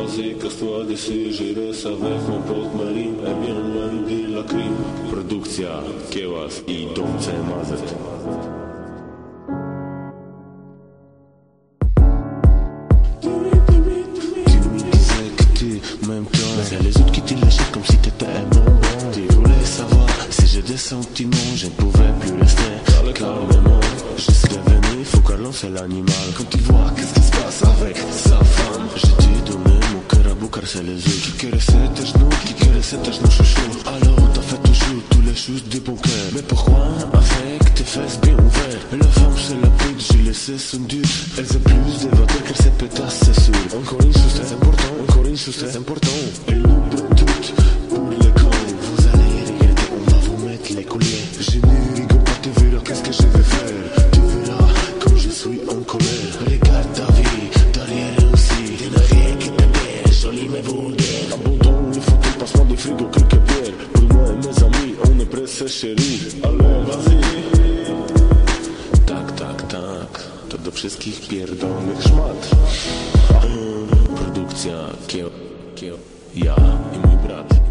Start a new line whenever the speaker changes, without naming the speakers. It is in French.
Allez, vas-y, casse-toi d'ici, j'irai avec mon pote Marine, et bien loin de la crime. Produkcja, kiełas i dom mazet.
Tu me disais que tu m'aimes tant Mais c'est les autres qui te lâchaient comme si t'étais un bonbon Tu voulais savoir si j'ai des sentiments Je ne pouvais plus rester calmement devenu fou car l'on c'est l'animal. Quand tu vois qu'est-ce qui se passe avec sa femme c'est les autres Qui caressaient tes genoux, qui caressaient tes genoux chouchou Alors t'as fait toujours tous les choses du bon cœur Mais pourquoi avec tes fesses bien ouvertes? La femme c'est la pute, j'ai laissé son doute Elle est plus dévotée que ses pétasses c'est sûr. Encore une chose très important, encore une chose très important figo creo que
piel moje me za mi, one prese szeri Ale wazy.
Tak, tak, tak To do wszystkich pierdolonych szmat. Produkcja kieł, kieł Ja i mój brat.